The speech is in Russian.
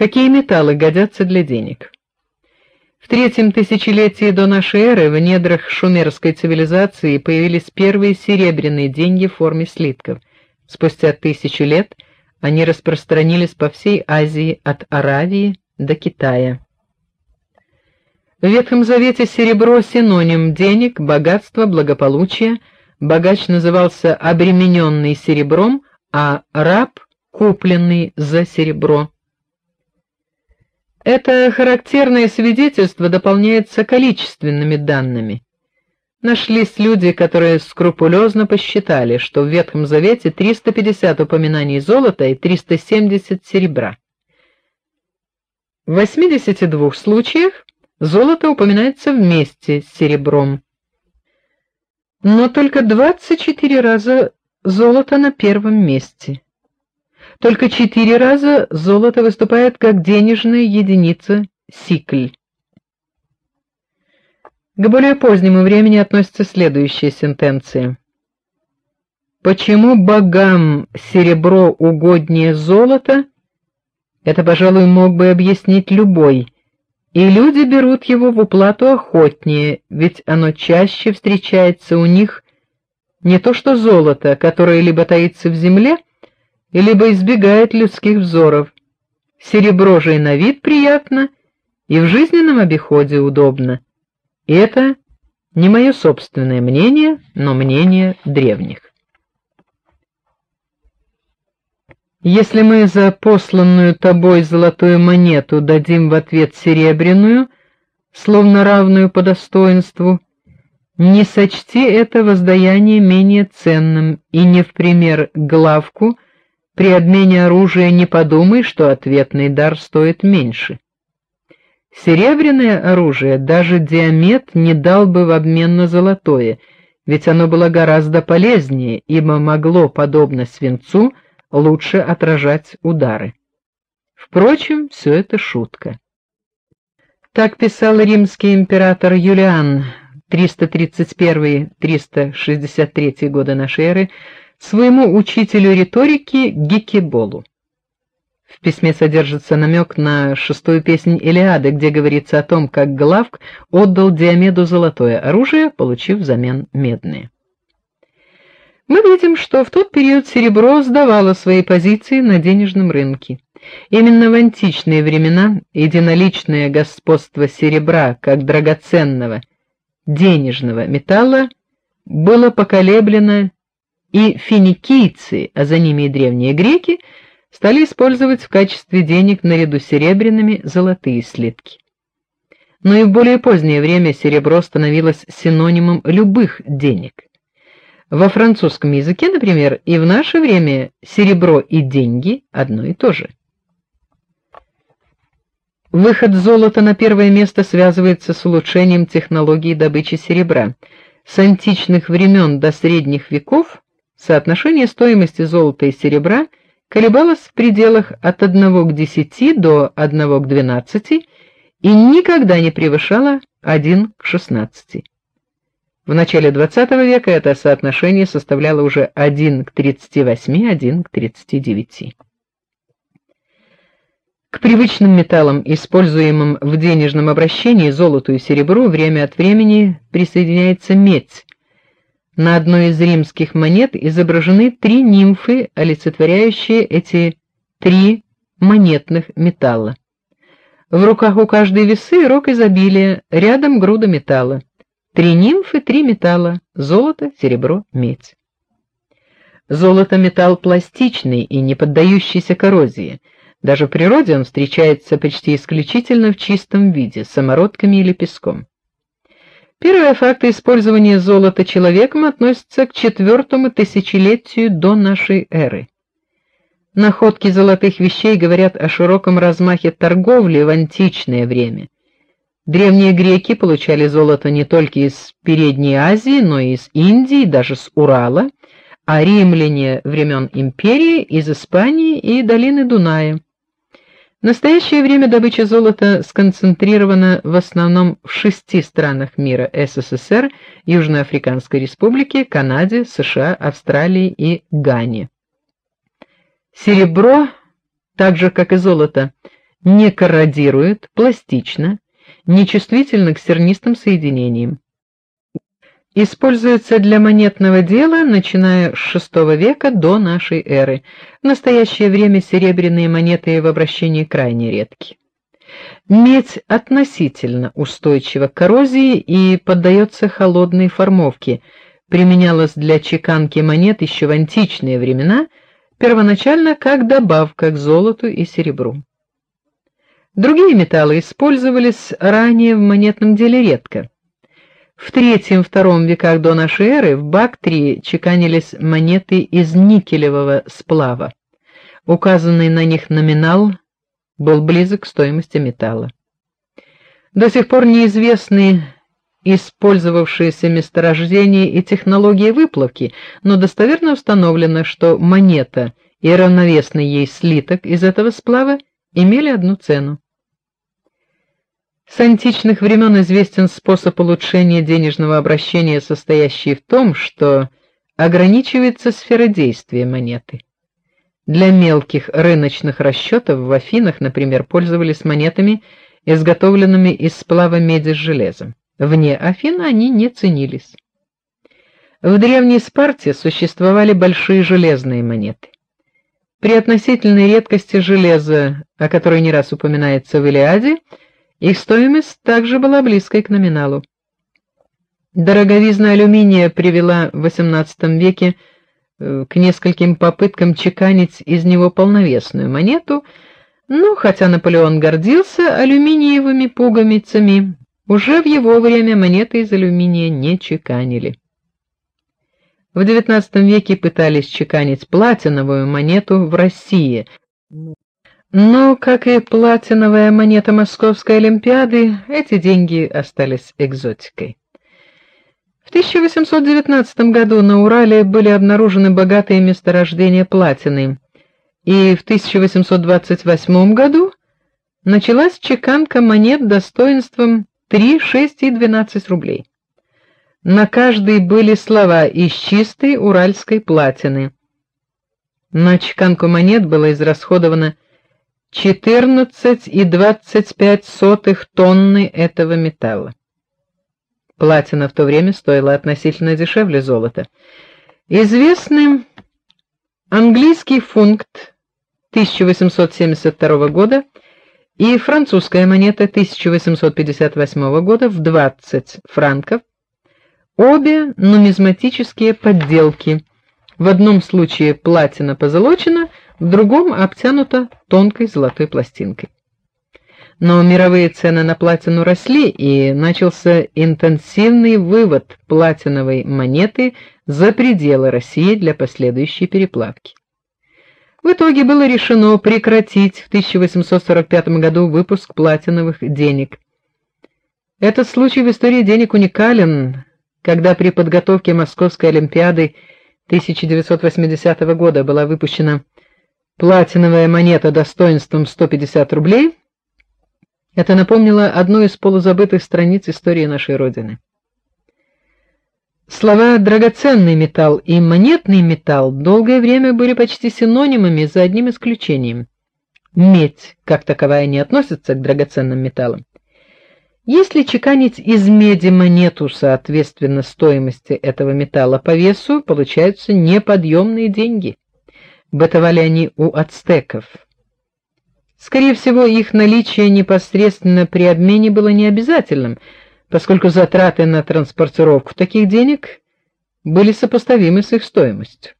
Какие металлы годятся для денег? В третьем тысячелетии до нашей эры в недрах шумерской цивилизации появились первые серебряные деньги в форме слитков. Спустя тысячу лет они распространились по всей Азии от Аравии до Китая. В Ветхом Завете серебро синоним денег, богатства, благополучия. Богач назывался обремененный серебром, а раб купленный за серебро. Это характерное свидетельство дополняется количественными данными. Нашлись люди, которые скрупулезно посчитали, что в Ветхом Завете 350 упоминаний золота и 370 серебра. В 82 случаях Золото упоминается вместе с серебром. Но только 24 раза золото на первом месте. Только 4 раза золото выступает как денежная единица сикль. К более позднему времени относится следующая сентенция. Почему богам серебро угоднее золота? Это, пожалуй, мог бы объяснить любой и люди берут его в уплату охотнее, ведь оно чаще встречается у них не то что золото, которое либо таится в земле, либо избегает людских взоров. Серебро же и на вид приятно, и в жизненном обиходе удобно. И это не мое собственное мнение, но мнение древних. Если мы за посланную тобой золотую монету дадим в ответ серебряную, словно равную по достоинству, не сочти это воздаяние менее ценным и не в пример главку при обмене оружия не подумай, что ответный дар стоит меньше. Серебряное оружие даже Диамет не дал бы в обмен на золотое, ведь оно было гораздо полезнее, ибо могло подобно свинцу лучше отражать удары. Впрочем, все это шутка. Так писал римский император Юлиан 331-363 годы нашей эры своему учителю риторики Гикеболу. В письме содержится намек на шестую песнь Илиады, где говорится о том, как Главк отдал Диомеду золотое оружие, получив взамен медное. Мы видим, что в тот период серебро сдавало свои позиции на денежном рынке. Именно в античные времена единоличное господство серебра как драгоценного денежного металла было поколеблено, и финикийцы, а за ними и древние греки, стали использовать в качестве денег наряду с серебряными золотые слитки. Но и в более позднее время серебро становилось синонимом любых денег. Во французском языке, например, и в наше время серебро и деньги одно и то же. Выход золота на первое место связывается с улучшением технологии добычи серебра. С античных времен до средних веков соотношение стоимости золота и серебра колебалось в пределах от 1 к 10 до 1 к 12 и никогда не превышало 1 к 16. В начале XX века это соотношение составляло уже 1 к 38, 1 к 39. К привычным металлам, используемым в денежном обращении, золоту и серебру, время от времени присоединяется медь. На одной из римских монет изображены три нимфы, олицетворяющие эти три монетных металла. В руках у каждой весы рог изобилия, рядом груда металла. Три нимфы, три металла: золото, серебро, медь. Золото металл пластичный и не поддающийся коррозии. Даже в природе он встречается почти исключительно в чистом виде, самородками или песком. Первые факты использования золота человеком относятся к четвертому тысячелетию до нашей эры. Находки золотых вещей говорят о широком размахе торговли в античное время. Древние греки получали золото не только из Передней Азии, но и из Индии, даже с Урала, а римляне времен империи из Испании и долины Дуная. В настоящее время добыча золота сконцентрирована в основном в шести странах мира: СССР, Южноафриканской Республике, Канаде, США, Австралии и Гане. Серебро, так же как и золото, не корродирует, пластична, нечувствительна к сернистым соединениям. Используется для монетного дела, начиная с VI века до нашей эры. В настоящее время серебряные монеты в обращении крайне редки. Медь относительно устойчива к коррозии и поддается холодной формовке. Применялась для чеканки монет еще в античные времена, первоначально как добавка к золоту и серебру. Другие металлы использовались ранее в монетном деле редко. В III-II веках до нашей эры в Бактрии чеканились монеты из никелевого сплава. Указанный на них номинал был близок к стоимости металла. До сих пор неизвестны использовавшиеся месторождения и технологии выплавки, но достоверно установлено, что монета и равновесный ей слиток из этого сплава имели одну цену. С античных времен известен способ улучшения денежного обращения, состоящий в том, что ограничивается сфера действия монеты. Для мелких рыночных расчетов в Афинах, например, пользовались монетами, изготовленными из сплава меди с железом. Вне Афин они не ценились. В древней Спарте существовали большие железные монеты. При относительной редкости железа, о которой не раз упоминается в Илиаде, их стоимость также была близкой к номиналу. Дороговизна алюминия привела в XVIII веке э, к нескольким попыткам чеканить из него полновесную монету, но хотя Наполеон гордился алюминиевыми пуговицами, уже в его время монеты из алюминия не чеканили. В XIX веке пытались чеканить платиновую монету в России, но, как и платиновая монета Московской олимпиады, эти деньги остались экзотикой. В 1819 году на Урале были обнаружены богатые месторождения платины, и в 1828 году началась чеканка монет достоинством 3, 6 и 12 рублей. На каждой были слова из чистой уральской платины. На чеканку монет было израсходовано 14,25 тонны этого металла. Платина в то время стоила относительно дешевле золота. Известный английский фунт 1872 года и французская монета 1858 года в 20 франков. Обе нумизматические подделки. В одном случае платина позолочена, в другом обтянута тонкой золотой пластинкой. Но мировые цены на платину росли, и начался интенсивный вывод платиновой монеты за пределы России для последующей переплавки. В итоге было решено прекратить в 1845 году выпуск платиновых денег. Этот случай в истории денег уникален, когда при подготовке Московской олимпиады 1980 года была выпущена платиновая монета достоинством 150 рублей. Это напомнило одну из полузабытых страниц истории нашей родины. Слова драгоценный металл и монетный металл долгое время были почти синонимами, за одним исключением. Медь, как таковая, не относится к драгоценным металлам. Если чеканить из меди монету соответственно стоимости этого металла по весу, получаются неподъемные деньги бытовали они у ацтеков. Скорее всего, их наличие непосредственно при обмене было необязательным, поскольку затраты на транспортировку таких денег были сопоставимы с их стоимостью.